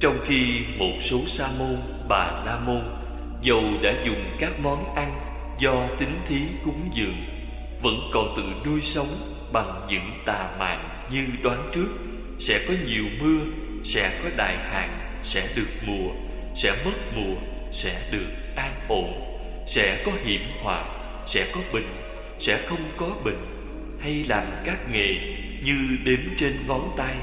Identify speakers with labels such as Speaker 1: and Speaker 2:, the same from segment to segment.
Speaker 1: Trong khi một số sa môn, bà la môn Dầu đã dùng các món ăn do tính thí cúng dường Vẫn còn tự nuôi sống bằng những tà mạng như đoán trước. Sẽ có nhiều mưa, sẽ có đại hạn, sẽ được mùa Sẽ mất mùa, sẽ được an ổn. Sẽ có hiểm họa, sẽ có bệnh, sẽ không có bệnh. Hay làm các nghề như đếm trên ngón tay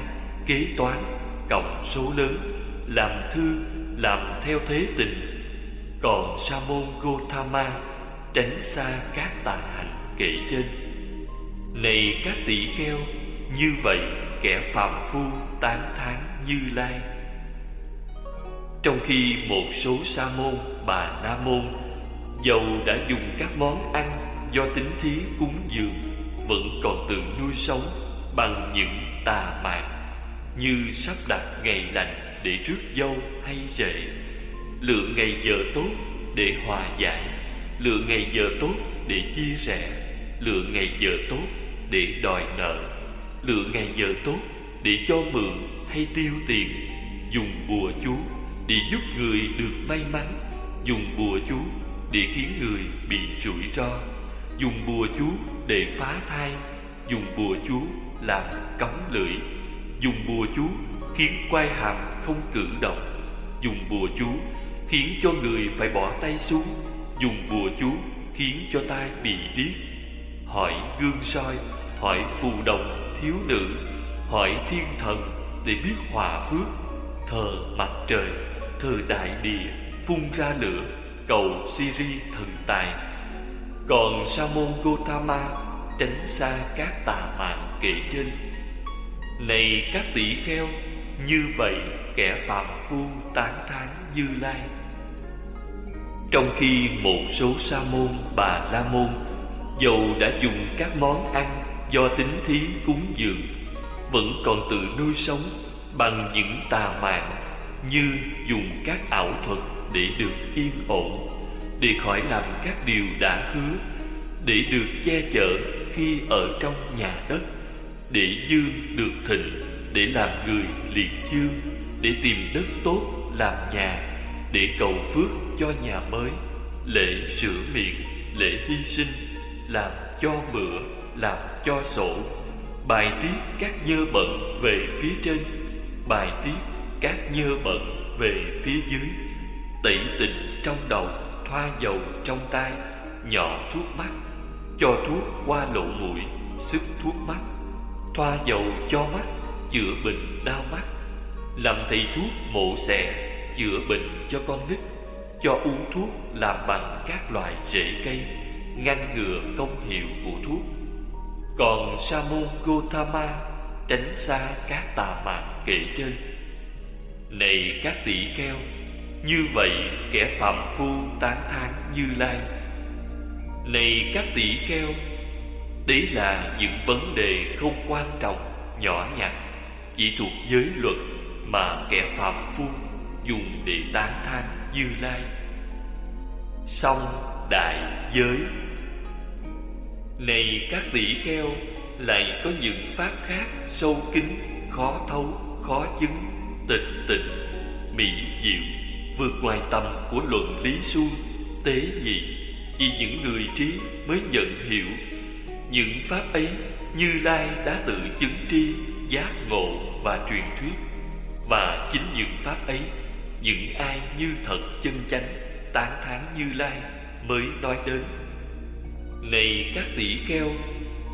Speaker 1: Kế toán, cộng số lớn. Làm thư, làm theo thế tình. Còn Sa môn Gotama Tránh xa các tà hành kể trên. Này các tỷ kheo Như vậy kẻ phàm phu tán thán như lai. Trong khi một số sa môn, bà na môn Dầu đã dùng các món ăn do tính thí cúng dường Vẫn còn tự nuôi sống bằng những tà mạng Như sắp đặt ngày lành để rước dâu hay rể. Lựa ngày giờ tốt để hòa giải, Lựa ngày giờ tốt để chia sẻ, Lựa ngày giờ tốt để đòi nợ, Lựa ngày giờ tốt để cho mượn hay tiêu tiền. Dùng bùa chú để giúp người được may mắn, Dùng bùa chú để khiến người bị rủi ro. Dùng bùa chú để phá thai, Dùng bùa chú làm cống lưỡi. Dùng bùa chú khiến quai hàm không cử động Dùng bùa chú khiến cho người phải bỏ tay xuống Dùng bùa chú khiến cho tai bị điếc. Hỏi gương soi, hỏi phù đồng thiếu nữ Hỏi thiên thần để biết hòa phước. Thờ mặt trời, thờ đại địa Phun ra lửa, cầu Siri thần tài. Còn Sa môn Gotama tránh xa các tà mạng kể trên. Này các tỷ kheo như vậy kẻ phạm phu tán thán như lai. Trong khi một số sa môn, bà la môn Dầu đã dùng các món ăn do tính thí cúng dường Vẫn còn tự nuôi sống bằng những tà mạng Như dùng các ảo thuật để được yên ổn Để khỏi làm các điều đã hứa Để được che chở khi ở trong nhà đất Để dương được thịnh. Để làm người liệt dương Để tìm đất tốt làm nhà, Để cầu phước cho nhà mới, Lễ sửa miệng, Lễ hy sinh, Làm cho bữa Làm cho sổ. Bài tiết các nhơ bận về phía trên, Bài tiết các nhơ bận về phía dưới. Tẩy tình trong đầu, Thoa dầu trong tay Nhỏ thuốc mắt, cho thuốc qua lỗ mũi, Sức thuốc mắt. Thoa dầu cho mắt Chữa bệnh đau mắt. Làm thầy thuốc mổ xẻ, Chữa bệnh cho con nít, Cho uống thuốc làm bằng các loại rễ cây, Ngăn ngừa công hiệu của thuốc. Còn Sa môn Gotama Tránh xa các tà mạng kể trên. Này các tỷ kheo, Như vậy kẻ phạm phu tán thán như lai. Này các tỷ kheo, Đấy là những vấn đề không quan trọng, Nhỏ nhặt. Chỉ thuộc giới luật Mà kẻ phạm phu Dùng để tán thán như lai. Song đại giới. Này các tỷ kheo Lại có những pháp khác Sâu kín, khó thấu, khó chứng Tịch tịnh, mỹ diệu Vượt ngoài tầm của luận lý suông Tế nhị. Chỉ những người trí mới nhận hiểu Những pháp ấy Như Lai đã tự chứng tri Giác ngộ và truyền thuyết. Và chính những pháp ấy Những ai như thật chân chánh Tán thán Như Lai Mới nói đến. Này các tỷ kheo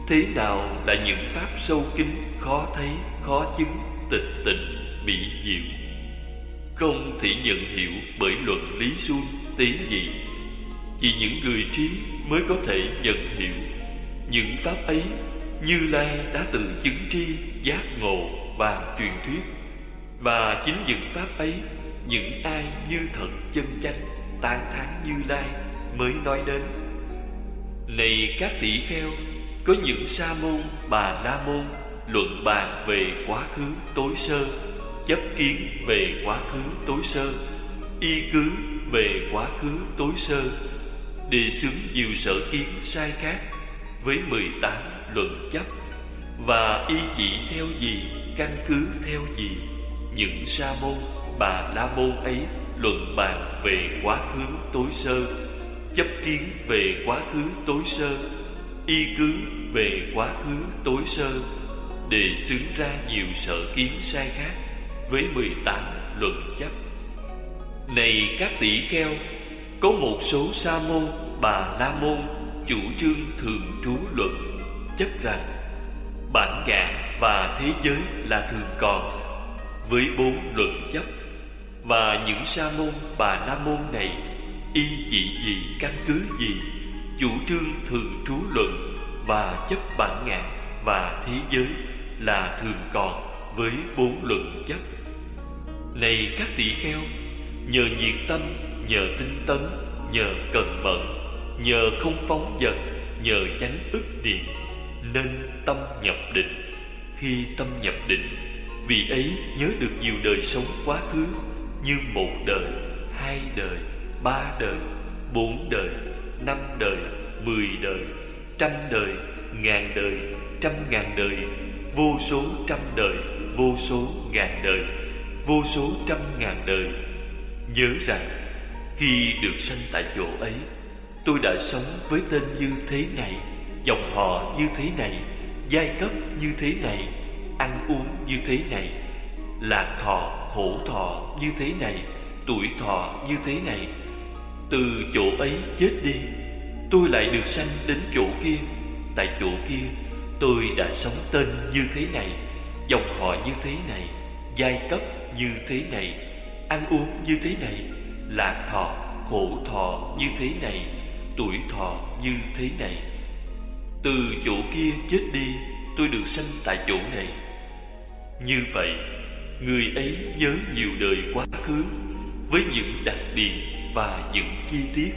Speaker 1: Thế nào là những pháp sâu kín Khó thấy, khó chứng Tịch tịnh, bị diệu? Không thể nhận hiểu Bởi luận lý suông tế nhị. Chỉ những người trí mới có thể nhận hiểu. Những pháp ấy Như Lai đã tự chứng tri Giác ngộ và truyền thuyết. Và chính những pháp ấy Những ai như thật chân chánh Tán thán Như Lai Mới nói đến. Này các tỷ kheo Có những sa môn, bà la môn Luận bàn về quá khứ tối sơ Chấp kiến về quá khứ tối sơ Y cứ về quá khứ tối sơ đề xướng nhiều sở kiến sai khác với 18 luận chấp và y chỉ theo gì, căn cứ theo gì? Những sa môn, bà la môn ấy luận bàn về quá khứ tối sơ, chấp kiến về quá khứ tối sơ, y cứ về quá khứ tối sơ để xứng ra nhiều sở kiến sai khác với 18 luận chấp này các tỷ kheo, có một số sa môn, bà la môn, chủ trương thường trú luận chấp rằng bản ngã và thế giới là thường còn. Với bốn luận chấp và những sa môn bà la môn này, y chỉ gì căn cứ gì, chủ trương thường trú luận và chấp bản ngã và thế giới là thường còn với bốn luận chấp này các tỷ kheo, nhờ nhiệt tâm, nhờ tinh tấn, nhờ cần mẫn, nhờ không phóng dật, nhờ tránh ức niệm nên tâm nhập định. Khi tâm nhập định, vì ấy nhớ được nhiều đời sống quá khứ, như một đời, hai đời, ba đời, bốn đời, năm đời, mười đời, trăm đời, ngàn đời, trăm ngàn đời, vô số trăm đời, vô số ngàn đời, vô số trăm ngàn đời. Nhớ rằng, khi được sanh tại chỗ ấy, tôi đã sống với tên như thế này dòng họ như thế này giai cấp như thế này ăn uống như thế này lạc thọ khổ thọ như thế này tuổi thọ như thế này từ chỗ ấy chết đi tôi lại được sanh đến chỗ kia tại chỗ kia tôi đã sống tên như thế này dòng họ như thế này giai cấp như thế này ăn uống như thế này lạc thọ khổ thọ như thế này tuổi thọ như thế này từ chỗ kia chết đi, tôi được sanh tại chỗ này. Như vậy, người ấy nhớ nhiều đời quá khứ với những đặc điểm và những chi tiết.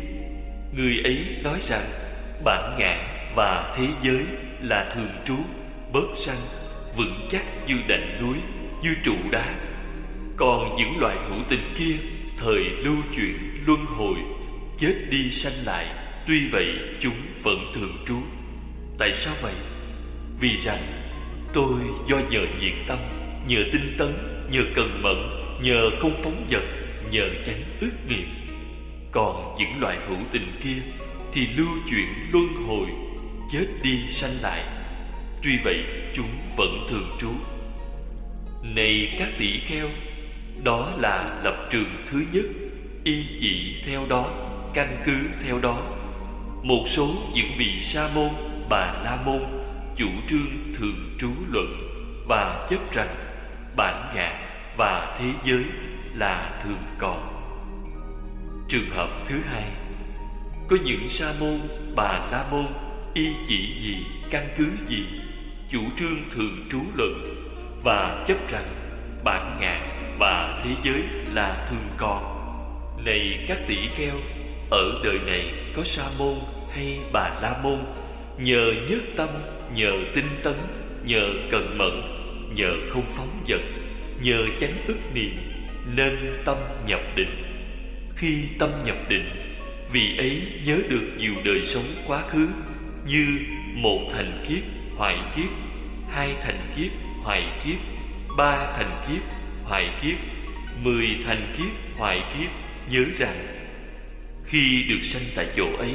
Speaker 1: Người ấy nói rằng, bản ngã và thế giới là thường trú, bớt sanh, vững chắc như đành núi, như trụ đá. Còn những loài hữu tình kia, thời lưu chuyển, luân hồi, chết đi sanh lại, tuy vậy chúng vẫn thường trú tại sao vậy? Vì rằng tôi do nhờ nhiệt tâm nhờ tinh tấn nhờ cần mẫn nhờ không phóng vật, nhờ tránh ước niệm còn những loại hữu tình kia thì lưu chuyển luân hồi chết đi sanh lại. Tuy vậy chúng vẫn thường trú. Này các tỷ kheo đó là lập trường thứ nhất y chỉ theo đó căn cứ theo đó. Một số những vị sa môn bà la môn, chủ trương thường trú luận và chấp rằng bản ngã và thế giới là thường còn. Trường hợp thứ hai, có những sa môn bà la môn y chỉ gì căn cứ gì, chủ trương thường trú luận và chấp rằng bản ngã và thế giới là thường còn. Này các tỷ kheo, ở đời này có sa môn hay bà la môn? Nhờ nhất tâm nhờ tinh tấn nhờ cần mẫn nhờ không phóng vật, nhờ chánh ức niệm nên tâm nhập định. Khi tâm nhập định vì ấy nhớ được nhiều đời sống quá khứ như một thành kiếp hoại kiếp hai thành kiếp hoại kiếp ba thành kiếp hoại kiếp mười thành kiếp hoại kiếp nhớ rằng khi được sanh tại chỗ ấy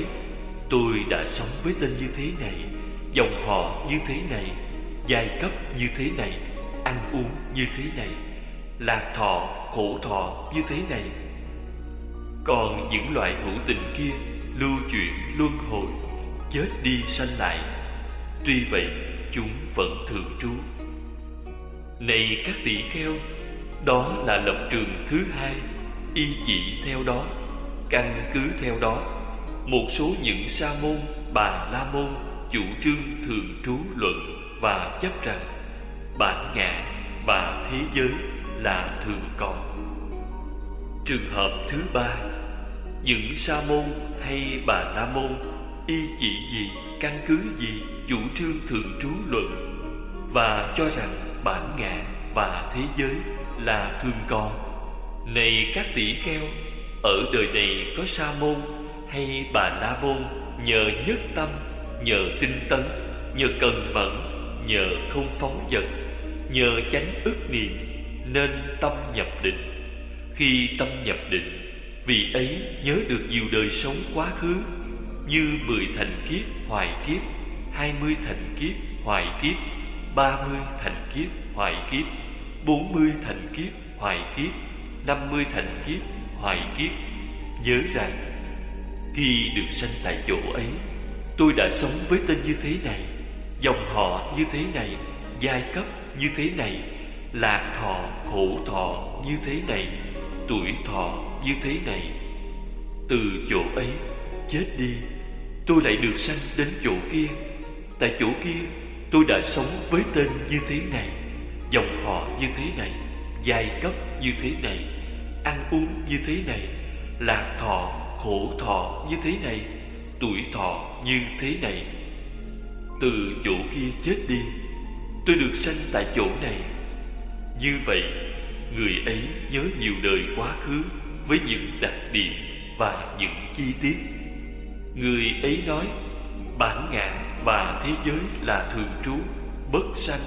Speaker 1: tôi đã sống với tên như thế này, dòng họ như thế này, giai cấp như thế này, ăn uống như thế này, lạc thọ, khổ thọ như thế này. Còn những loại hữu tình kia lưu chuyển luân hồi, chết đi sanh lại. Tuy vậy, chúng vẫn thường trú. Này các tỷ kheo, đó là lập trường thứ hai, y chỉ theo đó, căn cứ theo đó một số những sa môn, bà la môn, chủ trương thường trú luận và chấp rằng bản ngã và thế giới là thường còn. Trường hợp thứ ba, những sa môn hay bà la môn y chỉ gì căn cứ gì chủ trương thường trú luận và cho rằng bản ngã và thế giới là thường còn? Này các tỷ kheo, ở đời này có sa môn hay bà la môn nhờ nhất tâm, nhờ tinh tấn, nhờ cần mẫn, nhờ không phóng dật, nhờ chánh ức niệm nên tâm nhập định. Khi tâm nhập định, vì ấy nhớ được nhiều đời sống quá khứ, Như mười thành kiếp hoài kiếp, hai mươi thành kiếp hoài kiếp, ba mươi thành kiếp hoài kiếp, bốn mươi thành kiếp hoài kiếp, năm mươi thành kiếp hoài kiếp. Nhớ rằng khi được sanh tại chỗ ấy Tôi đã sống với tên như thế này Dòng họ như thế này Giai cấp như thế này Lạc thọ, khổ thọ như thế này Tuổi thọ như thế này. Từ chỗ ấy Chết đi Tôi lại được sanh đến chỗ kia. Tại chỗ kia Tôi đã sống với tên như thế này Dòng họ như thế này Giai cấp như thế này Ăn uống như thế này Lạc thọ, khổ thọ như thế này, Tuổi thọ như thế này. Từ chỗ kia chết đi, Tôi được sanh tại chỗ này. Như vậy, Người ấy nhớ nhiều đời quá khứ Với những đặc điểm Và những chi tiết. Người ấy nói, Bản ngã và thế giới là thường trú, Bất sanh,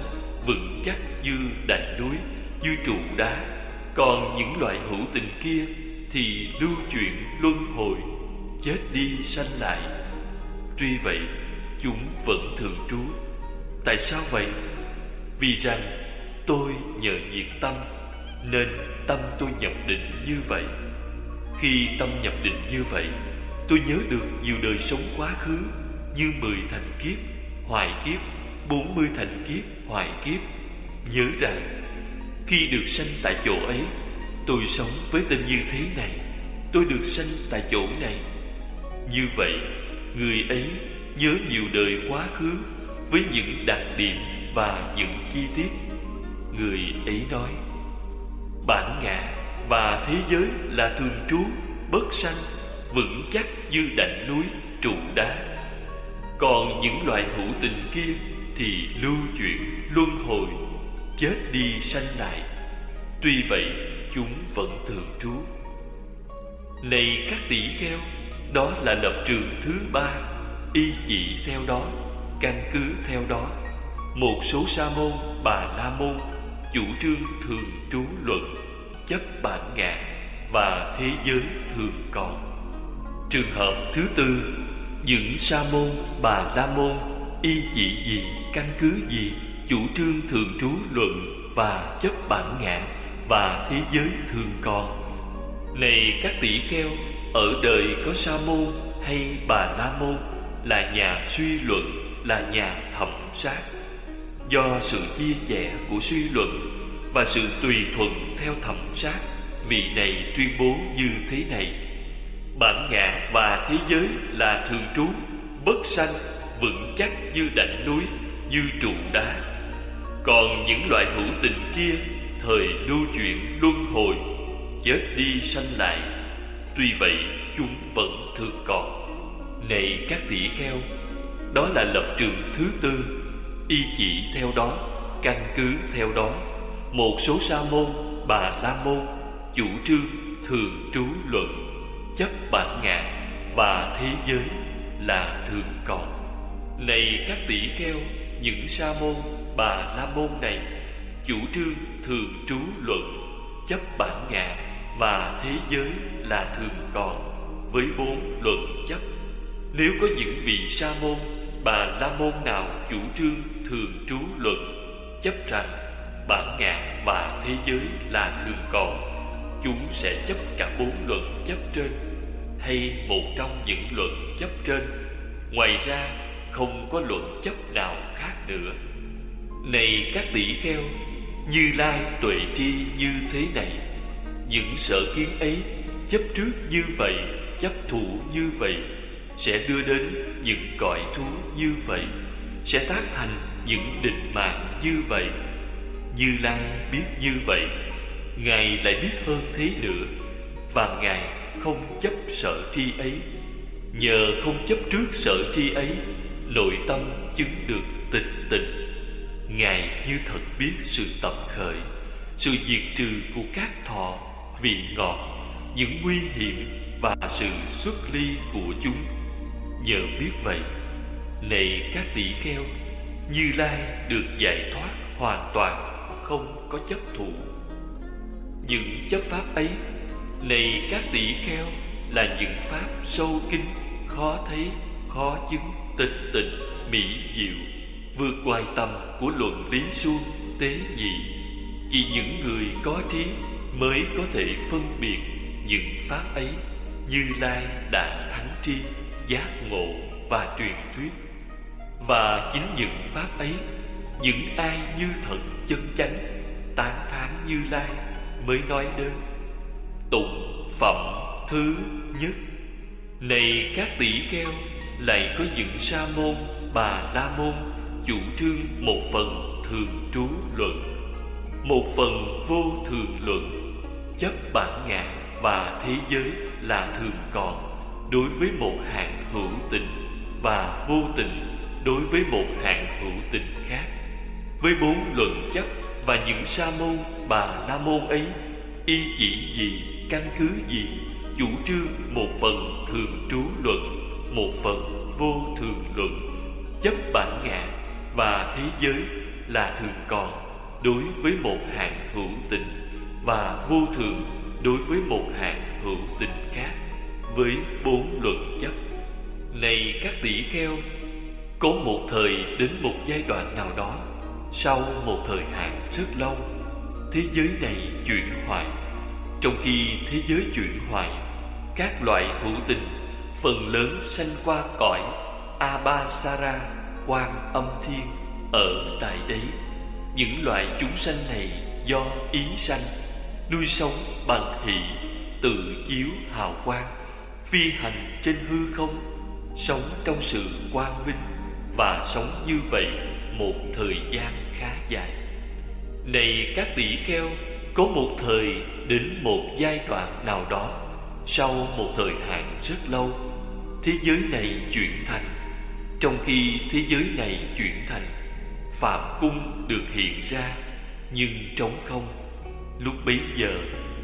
Speaker 1: Vững chắc như đạch núi, Như trụ đá. Còn những loại hữu tình kia thì lưu chuyển luân hồi Chết đi sanh lại. Tuy vậy chúng vẫn thường trú. Tại sao vậy? Vì rằng tôi nhờ nhiệt tâm Nên tâm tôi nhập định như vậy. Khi tâm nhập định như vậy Tôi nhớ được nhiều đời sống quá khứ Như mười thành kiếp, hoài kiếp Bốn mươi thành kiếp, hoài kiếp. Nhớ rằng Khi được sanh tại chỗ ấy Tôi sống với tên như thế này, Tôi được sanh tại chỗ này. Như vậy, Người ấy nhớ nhiều đời quá khứ Với những đặc điểm và những chi tiết. Người ấy nói, Bản ngã và thế giới là thường trú, Bất sanh, Vững chắc như đảnh núi, trụ đá. Còn những loại hữu tình kia Thì lưu chuyển, luân hồi, Chết đi sanh lại. Tuy vậy chúng vẫn thường trú. Này các tỷ kheo đó là lập trường thứ ba. Y chỉ theo đó Căn cứ theo đó. Một số sa môn, bà la môn Chủ trương thường trú luận Chấp bản ngã Và thế giới thường còn Trường hợp thứ tư Những sa môn, bà la môn Y chỉ gì, căn cứ gì Chủ trương thường trú luận Và chấp bản ngã và thế giới thường còn Này các tỷ kheo, ở đời có sa môn hay bà la môn là nhà suy luận, là nhà thẩm sát. Do sự chia sẻ của suy luận và sự tùy thuận theo thẩm sát, vị này tuyên bố như thế này. Bản ngã và thế giới là thường trú, bất sanh, vững chắc như đảnh núi, như trụ đá. Còn những loại hữu tình kia thời lưu chuyển luân hồi chết đi sanh lại. Tuy vậy chúng vẫn thường còn. Này các tỷ kheo Đó là lập trường thứ tư. Y chỉ theo đó Căn cứ theo đó. Một số sa môn, bà la môn Chủ trương thường trú luận Chấp bản ngã Và thế giới là thường còn. Này các tỷ kheo Những sa môn, bà la môn này Chủ trương thường trú luận Chấp bản ngã và thế giới là thường còn, với bốn luận chấp nếu có những vị sa môn, bà la môn nào chủ trương thường trú luận, chấp rằng bản ngã và thế giới là thường còn, chúng sẽ chấp cả bốn luận chấp trên, hay một trong những luận chấp trên. Ngoài ra, không có luận chấp nào khác nữa. Này các tỷ kheo như lai tuệ tri như thế này, những sở kiến ấy chấp trước như vậy, chấp thủ như vậy, sẽ đưa đến những cõi thú như vậy, sẽ tác thành những định mạng như vậy. Như lai biết như vậy, ngài lại biết hơn thế nữa, và ngài không chấp sở tri ấy. Nhờ không chấp trước sở tri ấy, nội tâm chứng được tịch tịnh ngài như thật biết sự tập khởi sự diệt trừ của các thọ vị ngọt những nguy hiểm và sự xuất ly của chúng. Nhờ biết vậy này các tỷ kheo như lai được giải thoát hoàn toàn không có chấp thủ. Những chấp pháp ấy Này các tỷ kheo Là những pháp sâu kín Khó thấy, khó chứng Tịch tịnh, mỹ diệu. Vượt ngoài tầm của luận lý suông, Tế nhị. Chỉ những người có trí Mới có thể phân biệt Những pháp ấy. Như Lai đã thắng tri, Giác ngộ và truyền thuyết. Và chính những pháp ấy, Những ai như thật chân chánh, Tán thán như Lai Mới nói đến Tụng phẩm thứ nhất. Này các tỷ kheo, Lại có những sa môn Bà la môn Chủ trương một phần thường trú luận Một phần vô thường luận. Chấp bản ngã và thế giới là thường còn Đối với một hạng hữu tình Và vô tình đối với một hạng hữu tình khác. Với bốn luận chấp và những sa môn bà la môn ấy Y chỉ gì, căn cứ gì? Chủ trương một phần thường trú luận Một phần vô thường luận. Chấp bản ngã và thế giới là thường còn Đối với một hạng hữu tình Và vô thường đối với một hạng hữu tình khác Với bốn luận chấp Này các tỷ kheo, Có một thời đến một giai đoạn nào đó, Sau một thời hạn rất lâu, Thế giới này chuyển hoại Trong khi thế giới chuyển hoại Các loại hữu tình, Phần lớn sanh qua cõi Abasara Quan âm thiên Ở tại đấy. Những loại chúng sanh này Do ý sanh, Nuôi sống bằng hỷ, Tự chiếu hào quang, Phi hành trên hư không, Sống trong sự quang vinh Và sống như vậy Một thời gian khá dài. Này các tỷ kheo, Có một thời đến một giai đoạn nào đó, Sau một thời hạn rất lâu, Thế giới này chuyển thành trong khi thế giới này chuyển thành Phạm cung được hiện ra, Nhưng trống không, Lúc bấy giờ,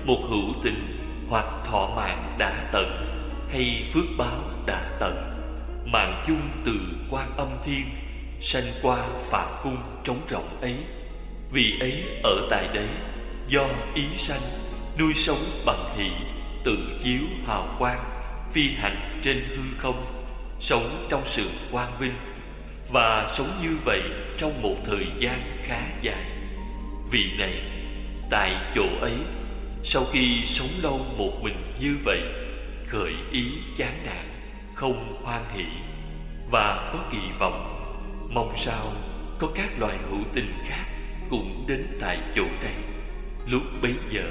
Speaker 1: Một hữu tình hoặc thọ mạng đã tận, Hay phước báo đã tận. Mạng chung từ quan âm thiên, Sanh qua phạm cung trống rộng ấy. Vì ấy, ở tại đấy, Do ý sanh, Nuôi sống bằng hỷ, Tự chiếu hào quang, Phi hành trên hư không. Sống trong sự quang vinh Và sống như vậy Trong một thời gian khá dài. Vì này, Tại chỗ ấy, Sau khi sống lâu một mình như vậy, Khởi ý chán nản, Không hoan hỷ Và có kỳ vọng, Mong sao có các loài hữu tình khác Cũng đến tại chỗ này. Lúc bấy giờ,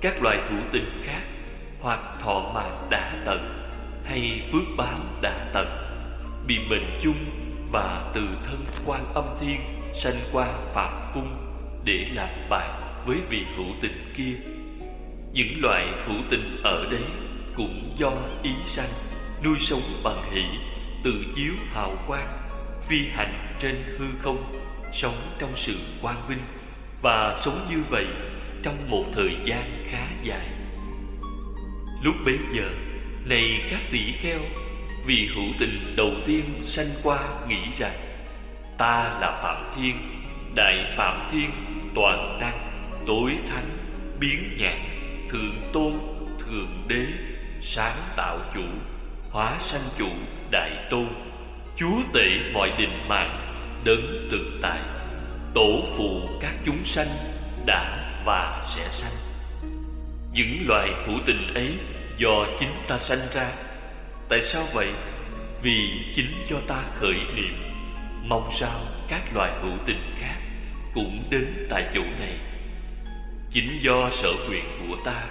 Speaker 1: Các loài hữu tình khác Hoặc thọ mạng đã tận hay phước báo đã tận. Bị bệnh chung Và từ thân quan âm thiên Sanh qua phạm cung Để làm bạn với vị hữu tình kia. Những loại hữu tình ở đấy Cũng do ý sanh, Nuôi sống bằng hỷ, Tự chiếu hào quang, Phi hành trên hư không, Sống trong sự quang vinh Và sống như vậy Trong một thời gian khá dài. Lúc bấy giờ này các tỷ kheo, vì hữu tình đầu tiên sanh qua nghĩ rằng, Ta là Phạm Thiên, Đại Phạm Thiên, Toàn năng, tối thánh, biến nhạc, thượng tôn, thượng đế, sáng tạo chủ, hóa sanh chủ, đại tôn, chúa tể mọi định mạng, đấng tự tại, tổ phụ các chúng sanh đã và sẽ sanh. Những loài hữu tình ấy do chính ta sanh ra. Tại sao vậy? Vì chính cho ta khởi niệm. Mong sao các loài hữu tình khác cũng đến tại chỗ này. Chính do sở nguyện của ta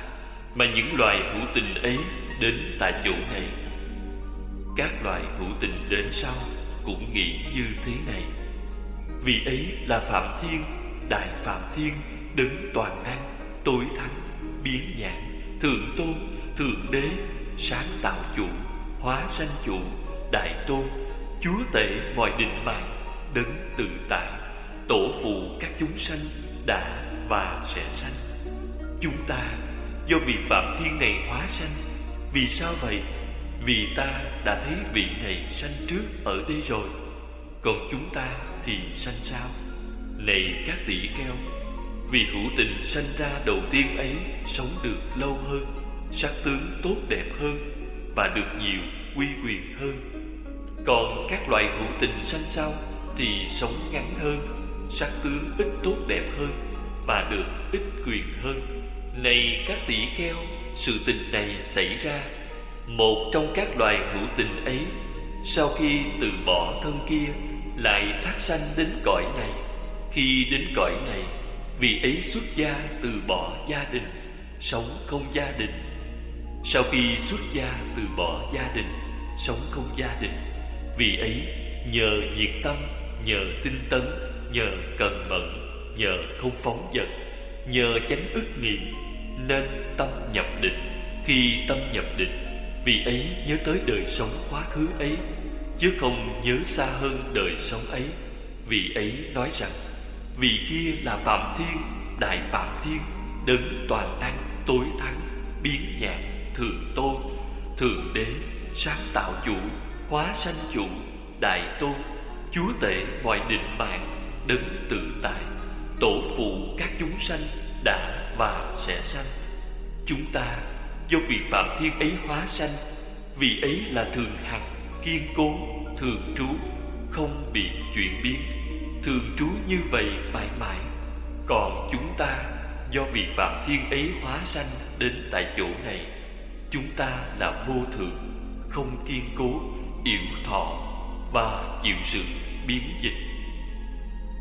Speaker 1: Mà những loài hữu tình ấy đến tại chỗ này. Các loài hữu tình đến sau Cũng nghĩ như thế này. Vì ấy là Phạm Thiên, Đại Phạm Thiên Đứng toàn năng, Tối thắng, Biến nhãn, Thượng tôn Thượng đế, Sáng tạo chủ, Hóa sanh chủ, Đại tôn, Chúa tể mọi định mạng Đấng tự tại Tổ phụ các chúng sanh đã và sẽ sanh Chúng ta, do vị Phạm Thiên này hóa sanh, Vì sao vậy? Vì ta đã thấy vị này sanh trước ở đây rồi Còn chúng ta thì sanh sao? Này các tỷ kheo, Vì hữu tình sanh ra đầu tiên ấy Sống được lâu hơn sắc tướng tốt đẹp hơn và được nhiều quy quyền hơn. Còn các loài hữu tình sanh sau thì sống ngắn hơn, sắc tướng ít tốt đẹp hơn và được ít quyền hơn. Này các tỷ kheo, sự tình này xảy ra. Một trong các loài hữu tình ấy, sau khi từ bỏ thân kia, lại thác sanh đến cõi này. Khi đến cõi này, vì ấy xuất gia từ bỏ gia đình, sống không gia đình sau khi xuất gia từ bỏ gia đình, sống không gia đình, vì ấy, nhờ nhiệt tâm, nhờ tinh tấn, nhờ cần mẫn, nhờ không phóng vật nhờ tránh ức niệm, nên tâm nhập định. Khi tâm nhập định, vì ấy nhớ tới đời sống quá khứ ấy, chứ không nhớ xa hơn đời sống ấy. Vì ấy nói rằng, vì kia là phạm thiên, đại phạm thiên, đấng toàn năng, tối thắng, biến nhạc thượng tôn, thượng đế, sáng tạo chủ hóa sanh chủ, đại tôn, chúa tể mọi định mạng, đấng tự tại, tổ phụ các chúng sanh đã và sẽ sanh. Chúng ta, do vị phạm thiên ấy hóa sanh, vì ấy là thường hằng, kiên cố, thường trú, không bị chuyển biến. Thường trú như vậy mãi mãi. Còn chúng ta, do vị phạm thiên ấy hóa sanh đến tại chỗ này chúng ta là vô thường, không kiên cố yểu thọ và chịu sự biến dịch.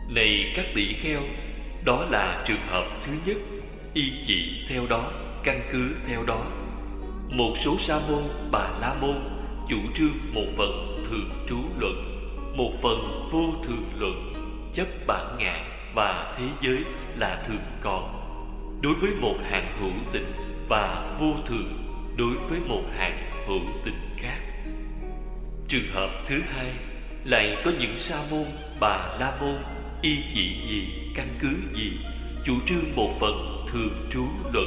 Speaker 1: Này các tỷ kheo, đó là trường hợp thứ nhất, y chỉ theo đó, căn cứ theo đó. Một số sa môn, bà la môn chủ trương một phần thường trú luận, một phần vô thường luận, chấp bản ngã và thế giới là thường còn. Đối với một hạng hữu tình và vô thường đối với một hạng hữu tình khác. Trường hợp thứ hai lại có những sa môn bà la môn, y chỉ gì, căn cứ gì, chủ trương một phần thường trú luận,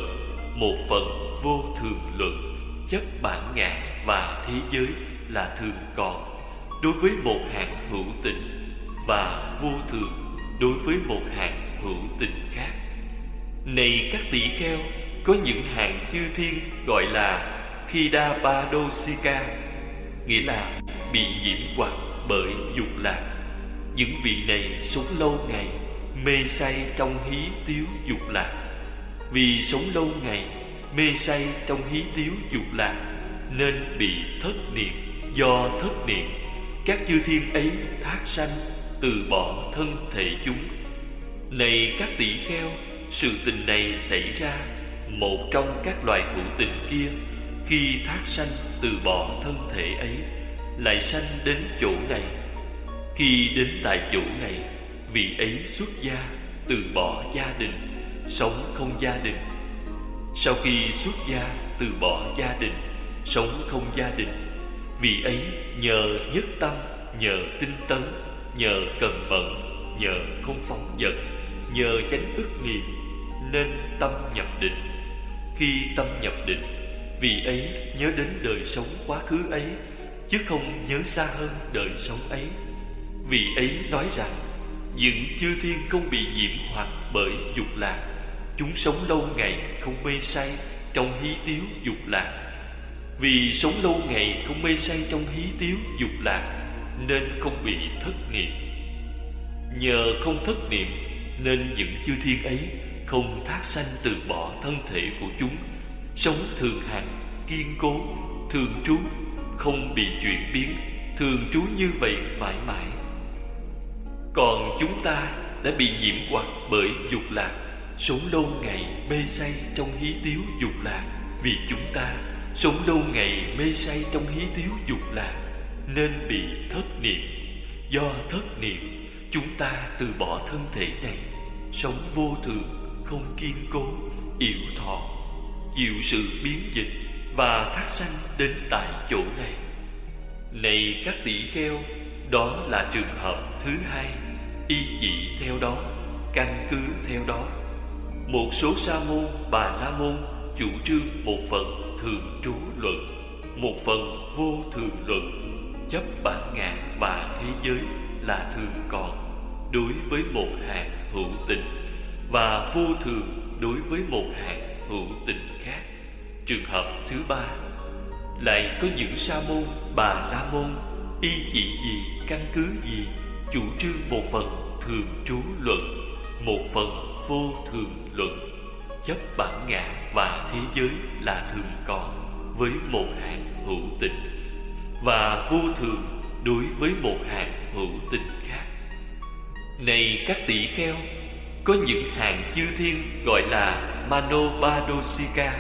Speaker 1: một phần vô thường luận, chất bản ngã và thế giới là thường còn. Đối với một hạng hữu tình và vô thường, đối với một hạng hữu tình khác. Này các tỷ kheo có những hạng chư thiên gọi là Khidapadosika, nghĩa là bị nhiễm hoặc bởi dục lạc. Những vị này sống lâu ngày mê say trong hí tiếu dục lạc. Vì sống lâu ngày mê say trong hí tiếu dục lạc nên bị thất niệm. Do thất niệm các chư thiên ấy thác sanh từ bỏ thân thể chúng. Này các tỷ kheo sự tình này xảy ra một trong các loài hữu tình kia, khi thác sanh từ bỏ thân thể ấy, lại sanh đến chỗ này. Khi đến tại chỗ này, vị ấy xuất gia từ bỏ gia đình, sống không gia đình. Sau khi xuất gia từ bỏ gia đình, sống không gia đình vì ấy nhờ nhất tâm, nhờ tinh tấn, nhờ cần mẫn nhờ không phóng dật, nhờ chánh ức niệm, nên tâm nhập định khi tâm nhập định, vì ấy nhớ đến đời sống quá khứ ấy, chứ không nhớ xa hơn đời sống ấy. Vì ấy nói rằng, những chư thiên không bị nhiễm hoặc bởi dục lạc, Chúng sống lâu ngày không mê say trong hí tiếu dục lạc. Vì sống lâu ngày không mê say trong hí tiếu dục lạc, Nên không bị thất niệm. Nhờ không thất niệm, Nên những chư thiên ấy không thác sanh từ bỏ thân thể của chúng Sống thường hằng, kiên cố, thường trú Không bị chuyển biến, thường trú như vậy mãi mãi. Còn chúng ta đã bị nhiễm hoặc bởi dục lạc Sống lâu ngày mê say trong hí tiếu dục lạc. Vì chúng ta sống lâu ngày mê say trong hí tiếu dục lạc Nên bị thất niệm. Do thất niệm chúng ta từ bỏ thân thể này Sống vô thường, không kiên cố, yếu thọ Chịu sự biến dịch và thác sanh đến tại chỗ này. Này các tỷ kheo Đó là trường hợp thứ hai. Y chỉ theo đó Căn cứ theo đó. Một số sa môn bà la môn chủ trương một phần thường trú luận một phần vô thường luận chấp bản ngã và thế giới là thường còn đối với một hạng hữu tình và vô thường đối với một hạng hữu tình khác. Trường hợp thứ ba Lại có những sa môn, bà la môn Y chỉ gì, căn cứ gì Chủ trương một phần thường trú luận Một phần vô thường luận. Chấp bản ngã và thế giới là thường còn Với một hạng hữu tình. Và vô thường đối với một hạng hữu tình khác. Này các tỷ kheo có những hàng chư thiên gọi là Manobadosika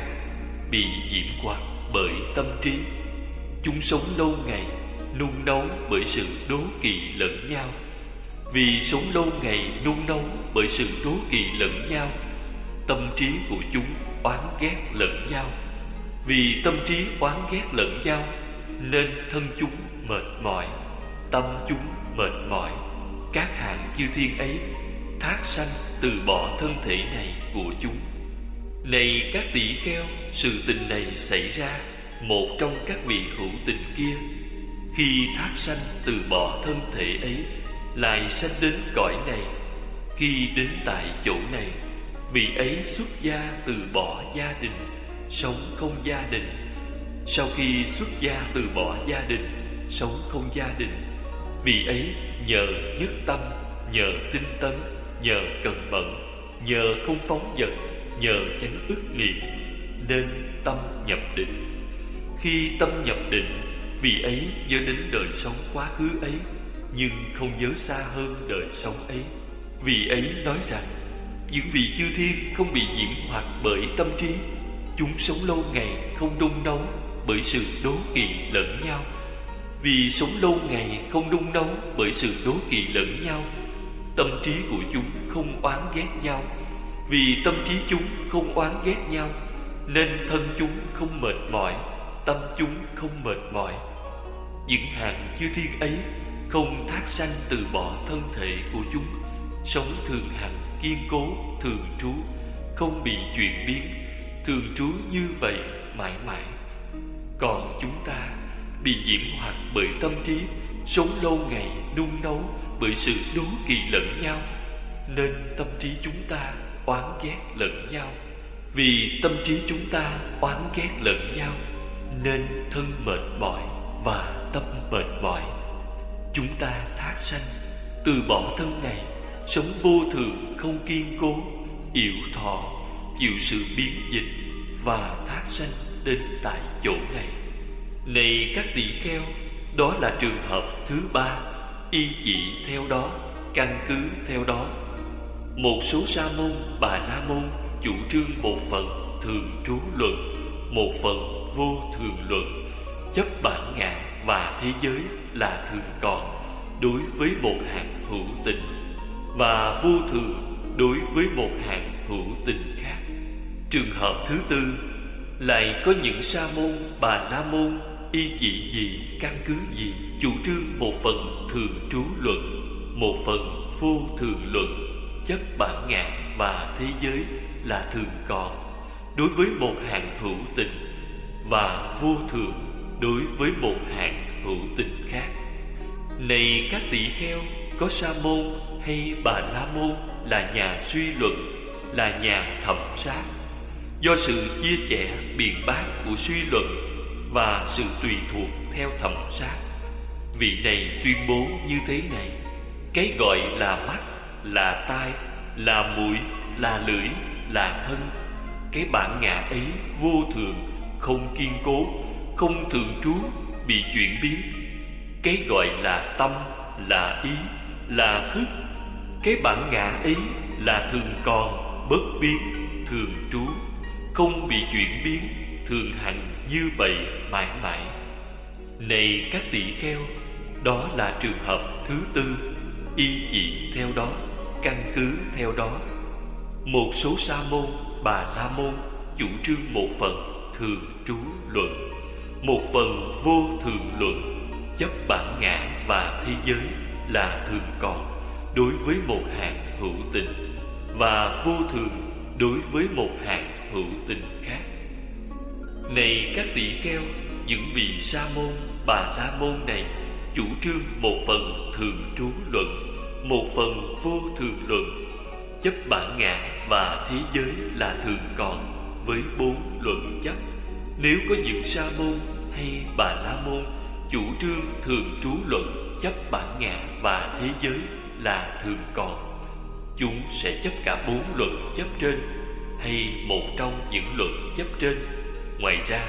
Speaker 1: Bị nhiễm hoặc bởi tâm trí. Chúng sống lâu ngày, Nung nấu bởi sự đố kỵ lẫn nhau. Vì sống lâu ngày, nung nấu bởi sự đố kỵ lẫn nhau, Tâm trí của chúng oán ghét lẫn nhau. Vì tâm trí oán ghét lẫn nhau, Nên thân chúng mệt mỏi, Tâm chúng mệt mỏi. Các hạng chư thiên ấy Thác sanh từ bỏ thân thể này của chúng. Này các tỷ kheo, Sự tình này xảy ra Một trong các vị hữu tình kia. Khi thác sanh từ bỏ thân thể ấy, Lại sanh đến cõi này. Khi đến tại chỗ này, Vị ấy xuất gia từ bỏ gia đình, Sống không gia đình. Sau khi xuất gia từ bỏ gia đình, Sống không gia đình, Vị ấy nhờ nhất tâm, Nhờ tinh tấn Nhờ cần mẫn Nhờ không phóng dật Nhờ tránh ức niệm, Nên tâm nhập định. Khi tâm nhập định, vì ấy nhớ đến đời sống quá khứ ấy, Nhưng không nhớ xa hơn đời sống ấy. Vì ấy nói rằng, Những vị chư thiên không bị nhiễm hoặc bởi tâm trí, Chúng sống lâu ngày không đung nấu Bởi sự đố kỵ lẫn nhau. Vì sống lâu ngày không đung nấu bởi sự đố kỵ lẫn nhau Tâm trí của chúng không oán ghét nhau. Vì tâm trí chúng không oán ghét nhau, Nên thân chúng không mệt mỏi, Tâm chúng không mệt mỏi. Những hàng chư thiên ấy Không thác sanh từ bỏ thân thể của chúng. Sống thường hằng, kiên cố, thường trú, Không bị chuyển biến. Thường trú như vậy mãi mãi. Còn chúng ta bị nhiễm hoặc bởi tâm trí, sống lâu ngày nung nấu bởi sự đố kỵ lẫn nhau, nên tâm trí chúng ta oán ghét lẫn nhau. Vì tâm trí chúng ta oán ghét lẫn nhau, nên thân mệt mỏi và tâm mệt mỏi. Chúng ta thác sanh, từ bỏ thân này, sống vô thường, không kiên cố yểu thọ, chịu sự biến dịch và thác sanh đến tại chỗ này. Này các tỷ kheo, Đó là trường hợp thứ ba. Y chỉ theo đó Căn cứ theo đó. Một số sa môn, bà la môn Chủ trương một phần thường trú luận Một phần vô thường luận. Chấp bản ngã và thế giới là thường còn Đối với một hạng hữu tình Và vô thường đối với một hạng hữu tình khác. Trường hợp thứ tư Lại có những sa môn, bà la môn y chỉ gì căn cứ gì? Chủ trương một phần thường trú luận, một phần vô thường luận. Chất bản ngã và thế giới là thường còn. Đối với một hạng hữu tình và vô thường đối với một hạng hữu tình khác. Này các tỷ kheo, có sa môn hay bà la môn là nhà suy luận, là nhà thẩm sát. Do sự chia sẻ biện bác của suy luận và sự tùy thuộc theo thẩm sát vị này tuyên bố như thế này. Cái gọi là mắt, là tai, là mũi, là lưỡi, là thân. Cái bản ngã ấy vô thường, không kiên cố, không thường trú, bị chuyển biến. Cái gọi là tâm, là ý, là thức. Cái bản ngã ấy là thường còn, bất biến, thường trú, không bị chuyển biến, thường hằng như vậy mãi mãi. Này các tỷ kheo đó là trường hợp thứ tư. Y chỉ theo đó căn cứ theo đó. Một số sa môn bà la môn chủ trương một phần thường trú luận một phần vô thường luận. Chấp bản ngã và thế giới là thường còn đối với một hạng hữu tình và vô thường đối với một hạng hữu tình khác. Này các tỷ kheo Những vị sa môn, bà la môn này Chủ trương một phần thường trú luận, Một phần vô thường luận. Chấp bản ngã và thế giới là thường còn Với bốn luận chấp Nếu có những sa môn hay bà la môn, Chủ trương thường trú luận chấp bản ngã và thế giới là thường còn. Chúng sẽ chấp cả bốn luận chấp trên Hay một trong những luận chấp trên. Ngoài ra,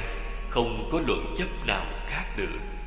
Speaker 1: không có luận chấp nào khác nữa.